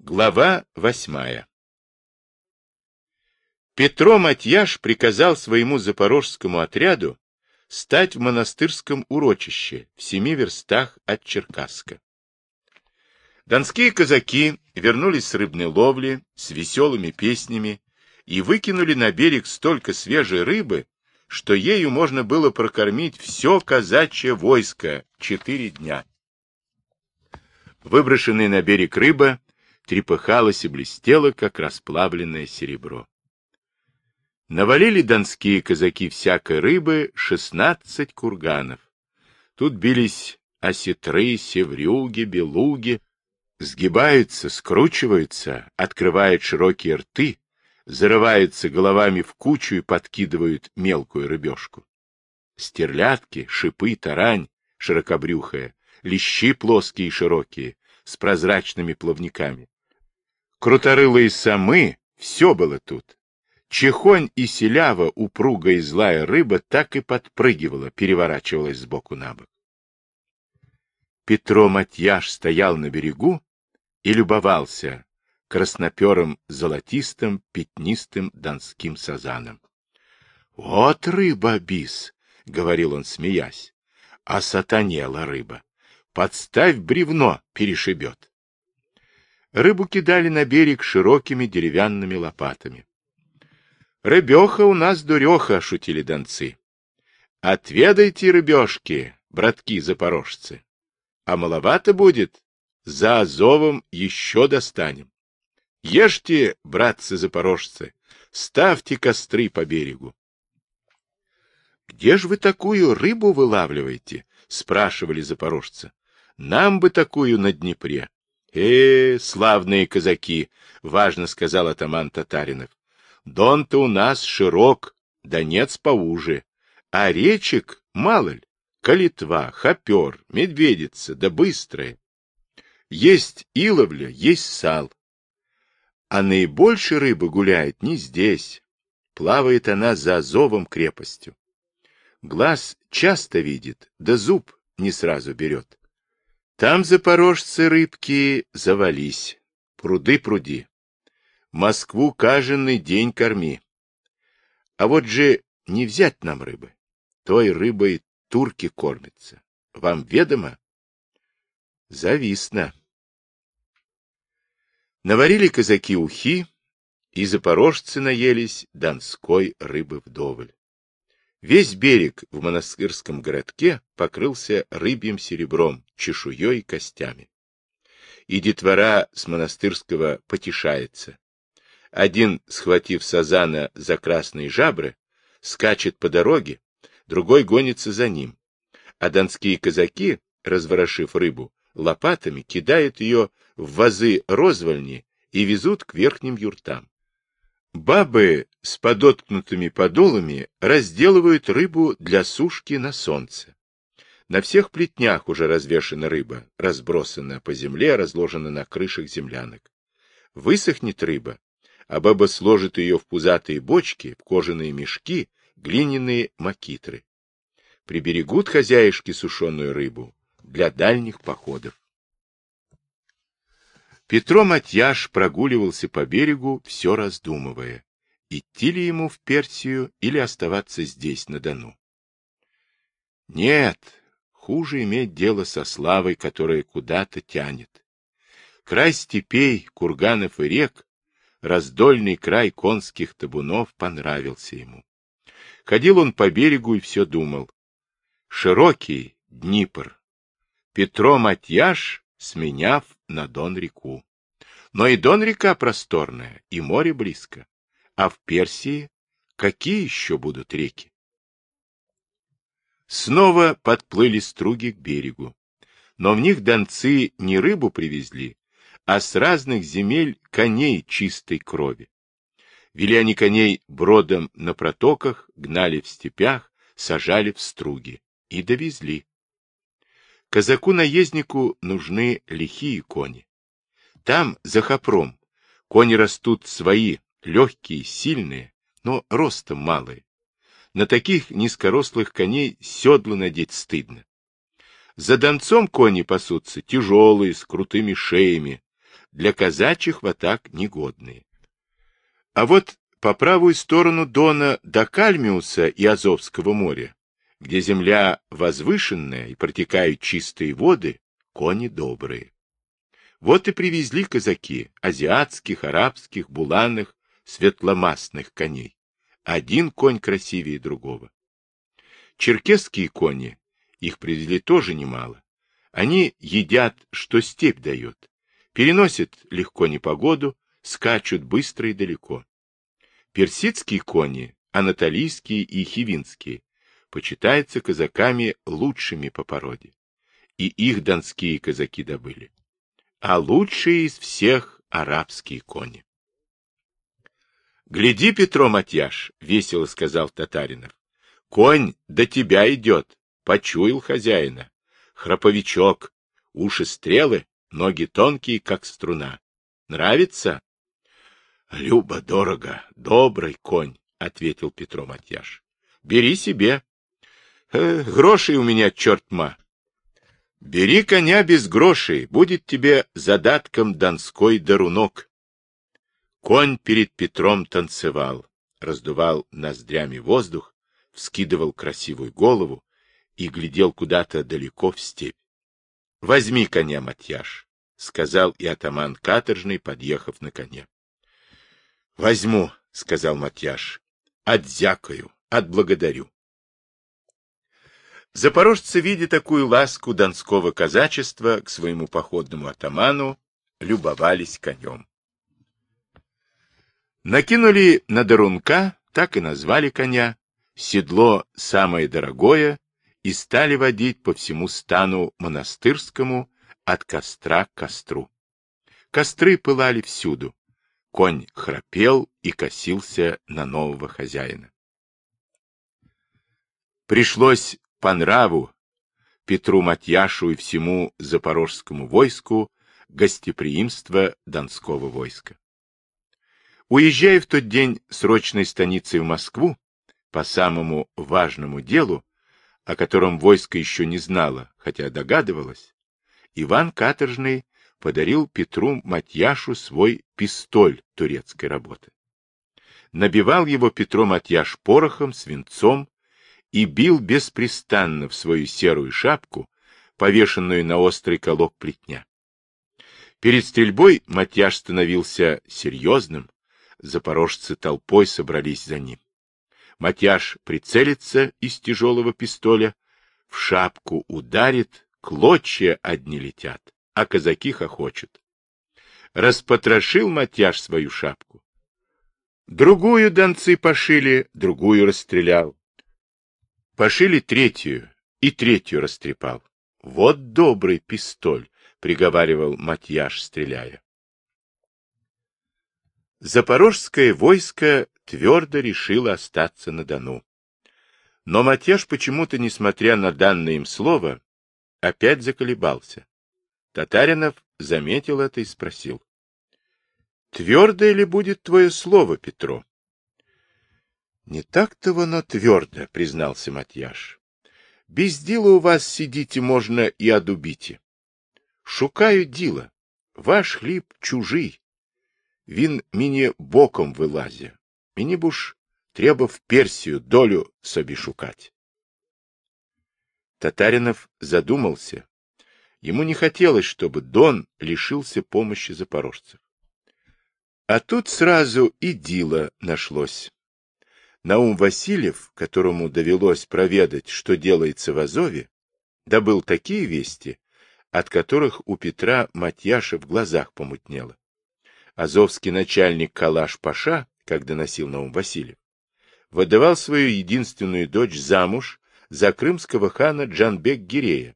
Глава восьмая Петро Матьяш приказал своему запорожскому отряду стать в монастырском урочище в семи верстах от Черкасска. Донские казаки вернулись с рыбной ловли с веселыми песнями и выкинули на берег столько свежей рыбы, что ею можно было прокормить все казачье войско четыре дня. Выброшенная на берег рыба трепыхалась и блестела, как расплавленное серебро. Навалили донские казаки всякой рыбы шестнадцать курганов. Тут бились осетры, севрюги, белуги, сгибаются, скручиваются, открывают широкие рты, зарываются головами в кучу и подкидывают мелкую рыбешку. Стерлядки, шипы, тарань, широкобрюхая, лещи плоские и широкие, с прозрачными плавниками. Круторылые самы, все было тут. Чехонь и селява, упругая и злая рыба, так и подпрыгивала, переворачивалась сбоку на бок. Петро Матьяш стоял на берегу и любовался красноперым золотистым пятнистым донским сазаном. — Вот рыба, бис! — говорил он, смеясь. — А сатанела рыба. Подставь бревно, перешибет. Рыбу кидали на берег широкими деревянными лопатами. Рыбеха у нас дуреха, шутили донцы. Отведайте рыбешки, братки-запорожцы. А маловато будет, за Азовом еще достанем. Ешьте, братцы-запорожцы, ставьте костры по берегу. — Где ж вы такую рыбу вылавливаете? — спрашивали запорожцы. — Нам бы такую на Днепре. — Э, славные казаки! — важно сказал атаман Татаринов. Дон-то у нас широк, Донец поуже, а речек мало ли, Калитва, Хопер, Медведица, да быстрая. Есть иловля, есть сал. А наибольше рыбы гуляет не здесь. Плавает она за Азовом крепостью. Глаз часто видит, да зуб не сразу берет. Там запорожцы рыбки завались, пруды пруди. Москву каждый день корми. А вот же не взять нам рыбы. Той рыбой турки кормятся. Вам ведомо? Зависно. Наварили казаки ухи, и запорожцы наелись донской рыбы вдоволь. Весь берег в монастырском городке покрылся рыбьим серебром, чешуей и костями. И детвора с монастырского потешается. Один, схватив сазана за красные жабры, скачет по дороге, другой гонится за ним. А донские казаки, разворошив рыбу, лопатами кидают ее в вазы розвольни и везут к верхним юртам. Бабы с подоткнутыми подолами разделывают рыбу для сушки на солнце. На всех плетнях уже развешена рыба, разбросана по земле, разложена на крышах землянок. Высохнет рыба, а баба сложит ее в пузатые бочки, в кожаные мешки, глиняные макитры. Приберегут хозяюшки сушеную рыбу для дальних походов. Петро Матьяш прогуливался по берегу, все раздумывая, идти ли ему в Персию или оставаться здесь, на Дону. Нет, хуже иметь дело со славой, которая куда-то тянет. Край степей, курганов и рек раздольный край конских табунов понравился ему. Ходил он по берегу и все думал. Широкий Днипр. Петро Матьяш, сменяв на Дон-реку. Но и Дон-река просторная, и море близко. А в Персии какие еще будут реки? Снова подплыли струги к берегу. Но в них донцы не рыбу привезли, а с разных земель коней чистой крови. Вели они коней бродом на протоках, гнали в степях, сажали в струги и довезли. Казаку-наезднику нужны лихие кони. Там, за хопром, кони растут свои, легкие, сильные, но ростом малые. На таких низкорослых коней седло надеть стыдно. За донцом кони пасутся тяжелые, с крутыми шеями, для казачьих в атак негодные. А вот по правую сторону Дона до Кальмиуса и Азовского моря, где земля возвышенная и протекают чистые воды, кони добрые. Вот и привезли казаки азиатских, арабских, буланых, светломастных коней. Один конь красивее другого. Черкесские кони, их привезли тоже немало. Они едят, что степь дает, переносят легко непогоду, скачут быстро и далеко. Персидские кони, анатолийские и хивинские, почитаются казаками лучшими по породе. И их донские казаки добыли. А лучшие из всех арабские кони. «Гляди, Петро Матьяш!» — весело сказал Татаринов. «Конь до тебя идет!» — почуял хозяина. Храповичок, уши стрелы, ноги тонкие, как струна. Нравится? — Люба дорого, добрый конь, — ответил Петро Матьяш. — Бери себе. Э, грошей у меня, черт ма. Бери коня без грошей, будет тебе задатком донской дарунок. Конь перед Петром танцевал, раздувал ноздрями воздух, вскидывал красивую голову и глядел куда-то далеко в степь. — Возьми коня, Матьяш, — сказал и атаман каторжный, подъехав на коне. — Возьму, — сказал Матьяш, — отзякаю, отблагодарю. Запорожцы, видя такую ласку донского казачества к своему походному атаману, любовались конем. Накинули на дарунка, так и назвали коня, седло самое дорогое, и стали водить по всему стану монастырскому от костра к костру. Костры пылали всюду, Конь храпел и косился на нового хозяина. Пришлось по нраву Петру Матьяшу и всему запорожскому войску гостеприимство Донского войска. Уезжая в тот день срочной станицей в Москву по самому важному делу, о котором войско еще не знало, хотя догадывалось, Иван Каторжный подарил Петру Матьяшу свой пистоль турецкой работы. Набивал его Петро Матьяш порохом, свинцом и бил беспрестанно в свою серую шапку, повешенную на острый колок плетня. Перед стрельбой Матьяш становился серьезным, запорожцы толпой собрались за ним. Матьяш прицелится из тяжелого пистоля, в шапку ударит, клочья одни летят а казаки хохочут. Распотрошил Матяш свою шапку. Другую донцы пошили, другую расстрелял. Пошили третью, и третью растрепал. Вот добрый пистоль, приговаривал Матьяш, стреляя. Запорожское войско твердо решило остаться на Дону. Но Матьяш почему-то, несмотря на данное им слово, опять заколебался. Татаринов заметил это и спросил. — Твердое ли будет твое слово, Петро? — Не так-то оно твердо, — признался Матьяш. — Без дела у вас сидите можно и одубите. Шукаю дела. Ваш хліб чужий. Він мені боком вилазя. Мені б уж треба в Персию долю собі шукать. Татаринов задумался, Ему не хотелось, чтобы Дон лишился помощи запорожцев. А тут сразу и Дила нашлось. Наум Васильев, которому довелось проведать, что делается в Азове, добыл такие вести, от которых у Петра Матьяша в глазах помутнело. Азовский начальник Калаш-Паша, как доносил Наум Васильев, выдавал свою единственную дочь замуж за крымского хана Джанбек-Гирея,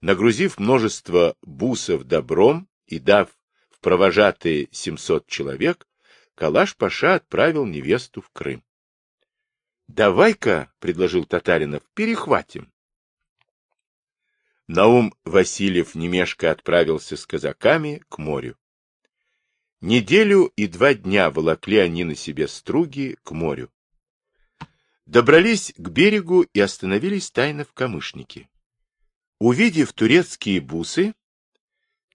Нагрузив множество бусов добром и дав в провожатые 700 человек, Калаш-Паша отправил невесту в Крым. — Давай-ка, — предложил Татаринов, — перехватим. Наум Васильев немешко отправился с казаками к морю. Неделю и два дня волокли они на себе струги к морю. Добрались к берегу и остановились тайно в камышнике. Увидев турецкие бусы,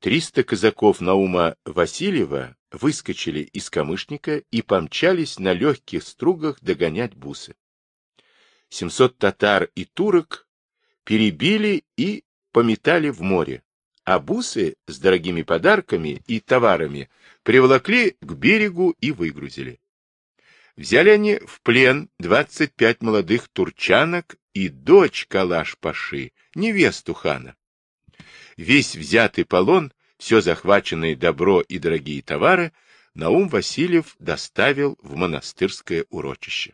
Триста казаков Наума Васильева выскочили из камышника и помчались на легких стругах догонять бусы. Семьсот татар и турок перебили и пометали в море, а бусы с дорогими подарками и товарами приволокли к берегу и выгрузили. Взяли они в плен 25 молодых турчанок и дочь Калаш-Паши, невесту хана. Весь взятый полон, все захваченное добро и дорогие товары Наум Васильев доставил в монастырское урочище.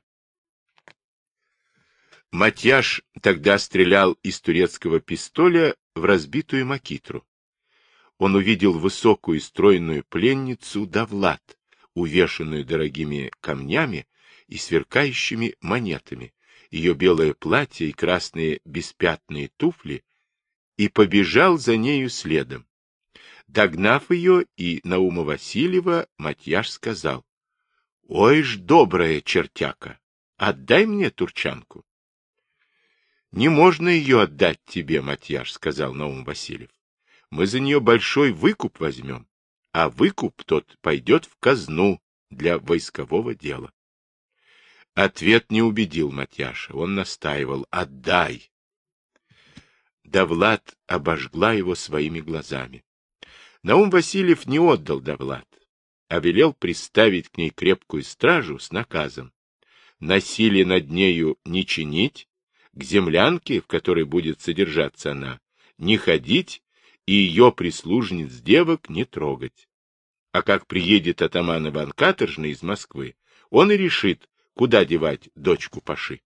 Матьяш тогда стрелял из турецкого пистоля в разбитую макитру. Он увидел высокую стройную пленницу Давлад, увешанную дорогими камнями и сверкающими монетами, ее белое платье и красные беспятные туфли, и побежал за нею следом. Догнав ее и Наума Васильева, Матьяш сказал, — Ой ж, добрая чертяка, отдай мне турчанку. — Не можно ее отдать тебе, Матьяш, — сказал Наум Васильев. — Мы за нее большой выкуп возьмем, а выкуп тот пойдет в казну для войскового дела. Ответ не убедил Матьяша. Он настаивал «Отдай!». Давлад обожгла его своими глазами. Наум Васильев не отдал Давлад, а велел приставить к ней крепкую стражу с наказом насилие над нею не чинить, к землянке, в которой будет содержаться она, не ходить и ее прислужниц девок не трогать. А как приедет атаман Иван Каторжный из Москвы, он и решит, куда девать дочку Паши.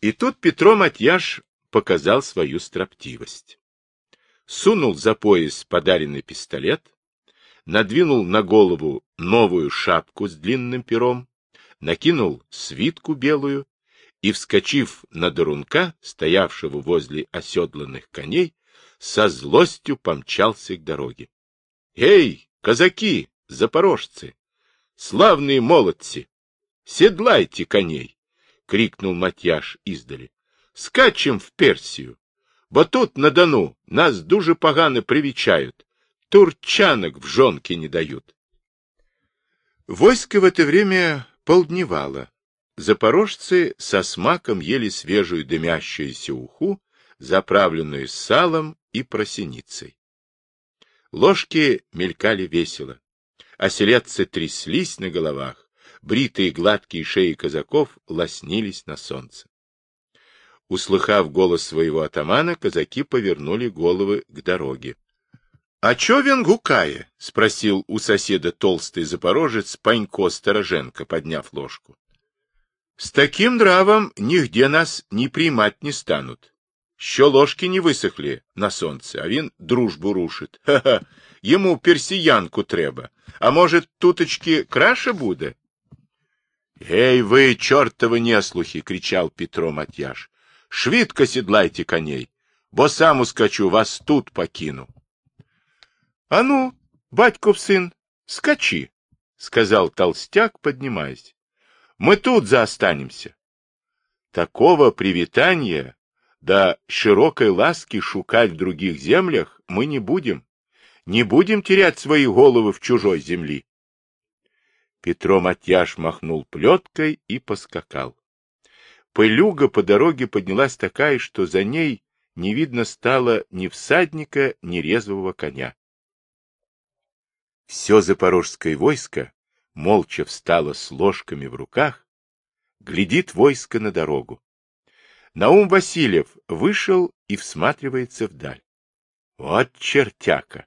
И тут Петро Матьяш показал свою строптивость. Сунул за пояс подаренный пистолет, надвинул на голову новую шапку с длинным пером, накинул свитку белую и, вскочив на Дорунка, стоявшего возле оседланных коней, со злостью помчался к дороге. — Эй, казаки, запорожцы! Славные молодцы! Седлайте коней! — крикнул Матьяш издали. — Скачем в Персию, бо тут на Дону нас дуже погано привечают, турчанок в жонки не дают. Войско в это время полдневало. Запорожцы со смаком ели свежую дымящуюся уху, заправленную салом и просеницей. Ложки мелькали весело а селедцы тряслись на головах, бритые гладкие шеи казаков лоснились на солнце. Услыхав голос своего атамана, казаки повернули головы к дороге. — А чё вен гукае? — спросил у соседа толстый запорожец Панько Стороженко, подняв ложку. — С таким нравом нигде нас не примать не станут. Що ложки не высохли на солнце, а він дружбу рушит. Ха-ха, ему персиянку треба. А может, туточки краше буде? Эй, вы, чертовы неслухи! — кричал Петро Матьяш. — Швидко седлайте коней, бо сам ускочу, вас тут покину. — А ну, батьков сын, скачи, — сказал толстяк, поднимаясь. — Мы тут заостанемся. Такого привитания да широкой ласки шукать в других землях мы не будем. Не будем терять свои головы в чужой земли. Петро Матьяш махнул плеткой и поскакал. Пылюга по дороге поднялась такая, что за ней не видно стало ни всадника, ни резвого коня. Все запорожское войско молча встало с ложками в руках, глядит войско на дорогу. Наум Васильев вышел и всматривается вдаль. Вот чертяка!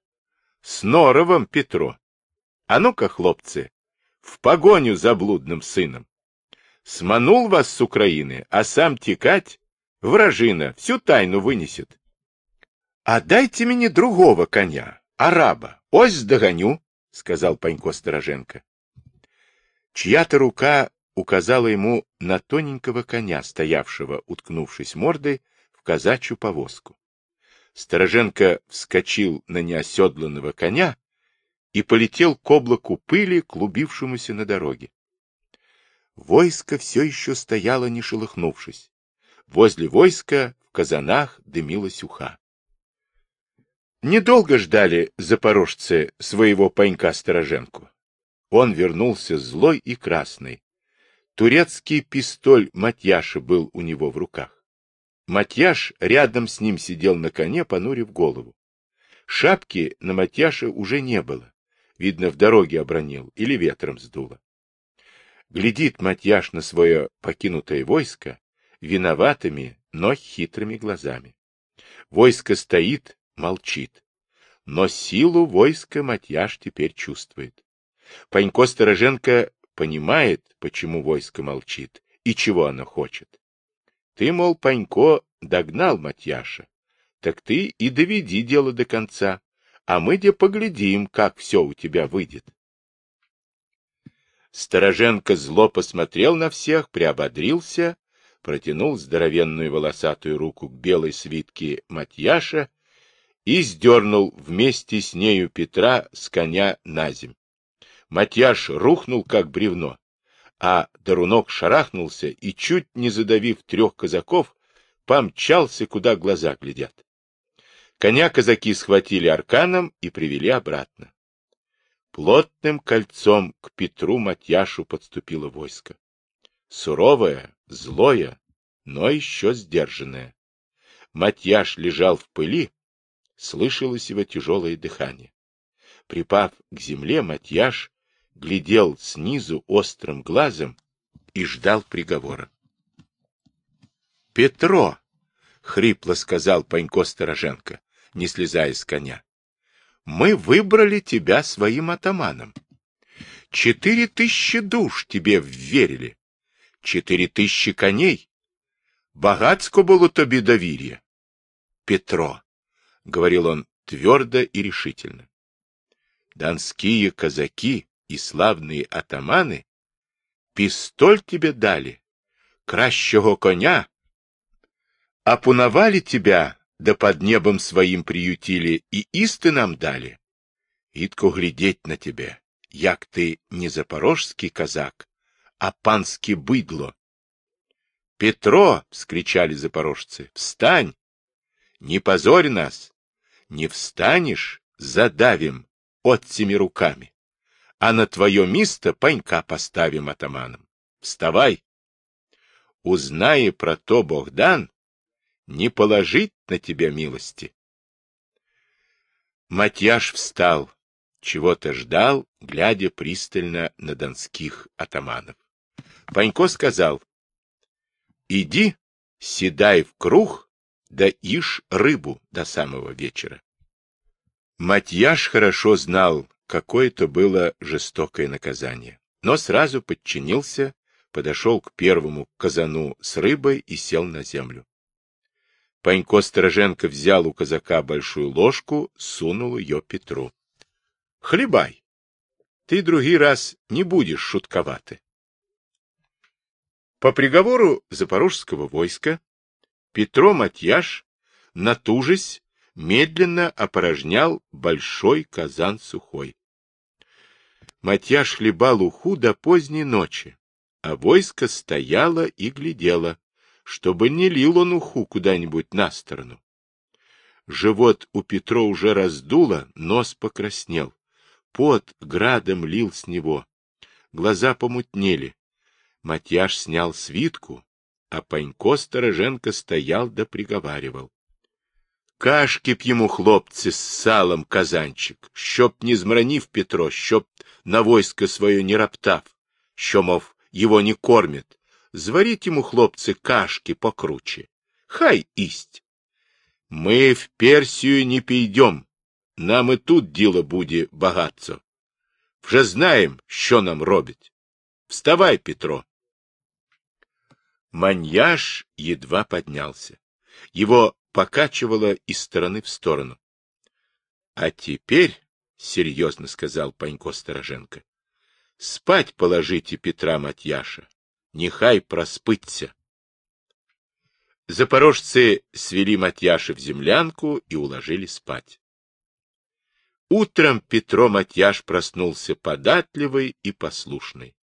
С норовом Петро! А ну-ка, хлопцы, в погоню за блудным сыном! Сманул вас с Украины, а сам текать, вражина, всю тайну вынесет. А дайте мне другого коня, араба, ось догоню, — сказал Панько Стороженко. Чья-то рука указала ему на тоненького коня, стоявшего, уткнувшись мордой, в казачью повозку. Стороженко вскочил на неоседланного коня и полетел к облаку пыли, клубившемуся на дороге. Войско все еще стояло, не шелохнувшись. Возле войска в казанах дымилась уха. Недолго ждали запорожцы своего панька Стороженку. Он вернулся злой и красный. Турецкий пистоль Матьяша был у него в руках. Матьяш рядом с ним сидел на коне, понурив голову. Шапки на Матьяше уже не было. Видно, в дороге обронил или ветром сдуло. Глядит Матьяш на свое покинутое войско виноватыми, но хитрыми глазами. Войско стоит, молчит. Но силу войска Матьяш теперь чувствует. Панько Стороженко понимает, почему войско молчит и чего оно хочет. Ты, мол, Панько, догнал Матьяша, так ты и доведи дело до конца, а мы где поглядим, как все у тебя выйдет. Стороженко зло посмотрел на всех, приободрился, протянул здоровенную волосатую руку к белой свитке Матьяша и сдернул вместе с нею Петра с коня на земь. Матьяш рухнул, как бревно, а Дарунок шарахнулся и, чуть не задавив трех казаков, помчался, куда глаза глядят. Коня казаки схватили арканом и привели обратно. Плотным кольцом к Петру Матьяшу подступило войско. Суровое, злое, но еще сдержанное. Матьяш лежал в пыли, слышалось его тяжелое дыхание. Припав к земле, Матьяш глядел снизу острым глазом и ждал приговора. — Петро! — хрипло сказал Панько Стороженко, не слезая с коня. — Мы выбрали тебя своим атаманом. Четыре тысячи душ тебе вверили. Четыре тысячи коней. Багацько было тобі довір'я. Петро, — говорил он твердо и решительно. Донские казаки и славные атаманы пистоль тебе дали, кращого коня, опунавали тебя, да под небом своим приютили и исты нам дали. Итко глядеть на тебе, як ты не запорожский казак, а панский быдло. «Петро!» — вскричали запорожцы. «Встань! Не позорь нас! Не встанешь — задавим отцими руками!» А на твое место панька поставим атаманом. Вставай! Узнай про то, Богдан, не положить на тебя милости. Матьяш встал, чего-то ждал, глядя пристально на донских атаманов. Панько сказал, — Иди, седай в круг, да ишь рыбу до самого вечера. Матьяш хорошо знал, какое то было жестокое наказание. Но сразу подчинился, подошел к первому казану с рыбой и сел на землю. Панько Стороженко взял у казака большую ложку, сунул ее Петру. — Хлебай! Ты другий раз не будешь шутковаты. По приговору запорожского войска Петро Матьяш, натужись, медленно опорожнял большой казан сухой. Матьяш хлебал уху до поздней ночи, а войско стояло и глядело, чтобы не лил он уху куда-нибудь на сторону. Живот у Петро уже раздуло, нос покраснел. Пот градом лил с него. Глаза помутнели. Матьяш снял свитку, а Панько Стороженко стоял да приговаривал. Кашки б йому, хлопці, з салом казанчик, щоб не змранів Петро, щоб на войско своє не роптав, що, мов, його не кормят. Зваріть йому, хлопці, кашки покруче. Хай ість. Ми в Персію не підем, нам і тут діло буде багатцо. Вже знаємо, що нам робить. Вставай, Петро. Маньяш едва поднялся. Его покачивало из стороны в сторону. — А теперь, — серьезно сказал Панько Стороженко, — спать положите Петра Матьяша, нехай проспыться. Запорожцы свели Матьяша в землянку и уложили спать. Утром Петро Матьяш проснулся податливый и послушный.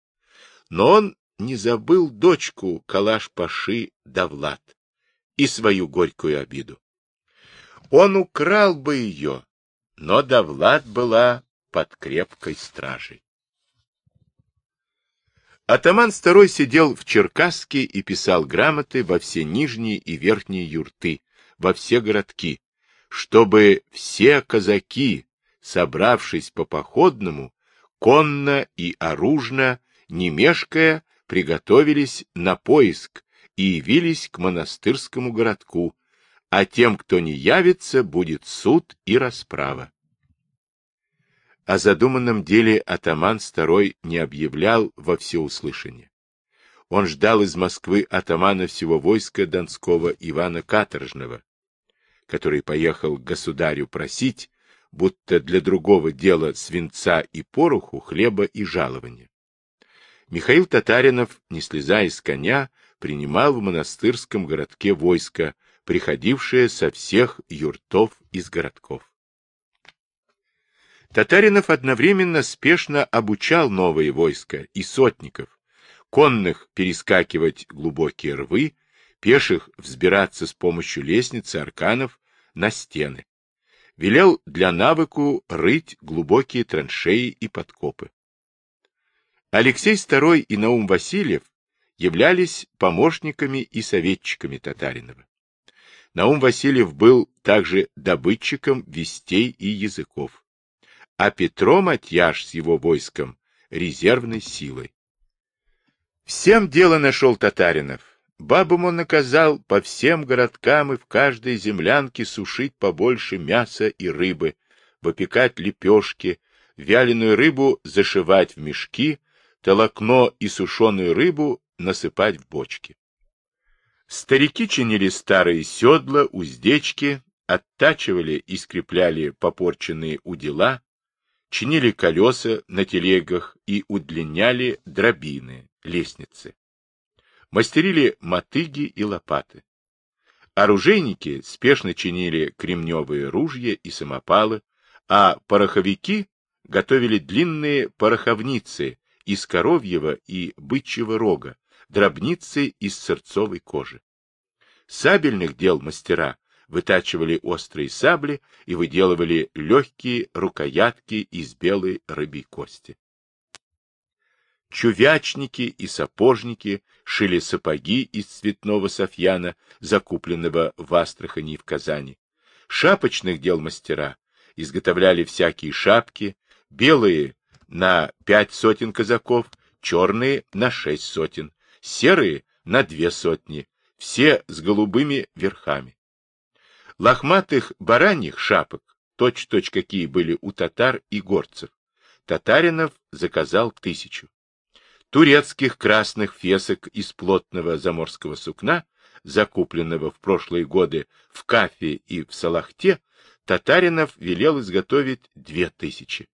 Но он не забыл дочку Калаш-Паши Давлад и свою горькую обиду. Он украл бы ее, но Давлад была под крепкой стражей. Атаман Старой сидел в Черкасске и писал грамоты во все нижние и верхние юрты, во все городки, чтобы все казаки, собравшись по походному, конно и оружно, не мешкая, приготовились на поиск и явились к монастырскому городку, а тем, кто не явится, будет суд и расправа. О задуманном деле атаман Старой не объявлял во всеуслышание. Он ждал из Москвы атамана всего войска Донского Ивана Каторжного, который поехал к государю просить, будто для другого дела свинца и пороху, хлеба и жалования. Михаил Татаринов, не слезая с коня, принимал в монастырском городке войско, приходившее со всех юртов из городков. Татаринов одновременно спешно обучал новые войска и сотников, конных перескакивать глубокие рвы, пеших взбираться с помощью лестницы арканов на стены. Велел для навыку рыть глубокие траншеи и подкопы. Алексей II и Наум Васильев являлись помощниками и советчиками Татаринова. Наум Васильев был также добытчиком вестей и языков а Петро Матьяш с его войском резервной силой. Всем дело нашел Татаринов. Бабам он наказал по всем городкам и в каждой землянке сушить побольше мяса и рыбы, выпекать лепешки, вяленую рыбу зашивать в мешки, толокно и сушеную рыбу насыпать в бочки. Старики чинили старые седла, уздечки, оттачивали и скрепляли попорченные удила, чинили колеса на телегах и удлиняли дробины, лестницы. Мастерили мотыги и лопаты. Оружейники спешно чинили кремневые ружья и самопалы, а пороховики готовили длинные пороховницы из коровьего и бычьего рога, дробницы из сырцовой кожи. Сабельных дел мастера вытачивали острые сабли и выделывали легкие рукоятки из белой рыбьей кости. Чувячники и сапожники шили сапоги из цветного софьяна, закупленного в Астрахани и в Казани. Шапочных дел мастера изготовляли всякие шапки, белые на пять сотен казаков, черные на шесть сотен, серые на две сотни, все с голубыми верхами. Лохматых бараньих шапок, точь-точь какие были у татар и горцев, татаринов заказал тысячу. Турецких красных фесок из плотного заморского сукна, закупленного в прошлые годы в Кафе и в Салахте, татаринов велел изготовить две тысячи.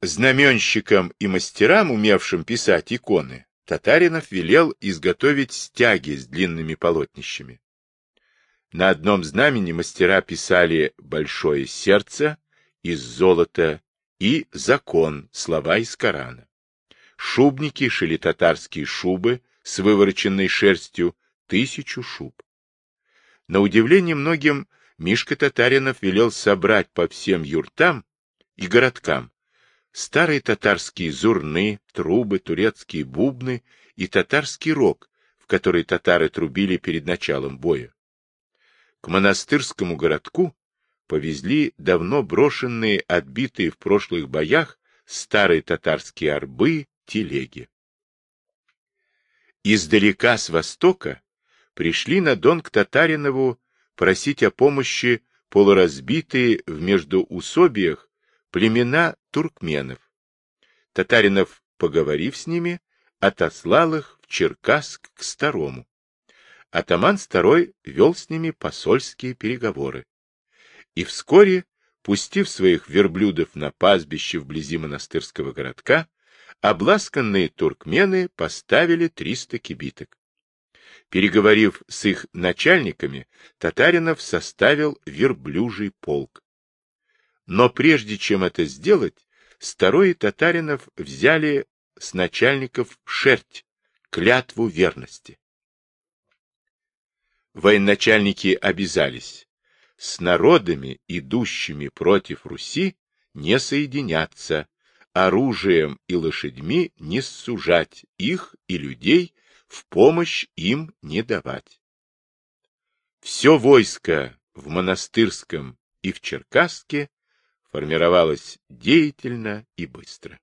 Знаменщикам и мастерам, умевшим писать иконы, Татаринов велел изготовить стяги с длинными полотнищами. На одном знамени мастера писали «большое сердце» из золота и «закон» слова из Корана. Шубники шили татарские шубы с вывороченной шерстью, тысячу шуб. На удивление многим Мишка Татаринов велел собрать по всем юртам и городкам старые татарские зурны, трубы, турецкие бубны и татарский рог, в который татары трубили перед началом боя. К монастырскому городку повезли давно брошенные, отбитые в прошлых боях, старые татарские арбы, телеги. Издалека с востока пришли на Дон к Татаринову просить о помощи полуразбитые в междуусобиях племена туркменов. Татаринов, поговорив с ними, отослал их в Черкасск к Старому атаман Старой вел с ними посольские переговоры. И вскоре, пустив своих верблюдов на пастбище вблизи монастырского городка, обласканные туркмены поставили 300 кибиток. Переговорив с их начальниками, Татаринов составил верблюжий полк. Но прежде чем это сделать, Старой Татаринов взяли с начальников шерть, клятву верности. Военачальники обязались с народами, идущими против Руси, не соединяться, оружием и лошадьми не сужать их и людей, в помощь им не давать. Все войско в Монастырском и в Черкасске формировалось деятельно и быстро.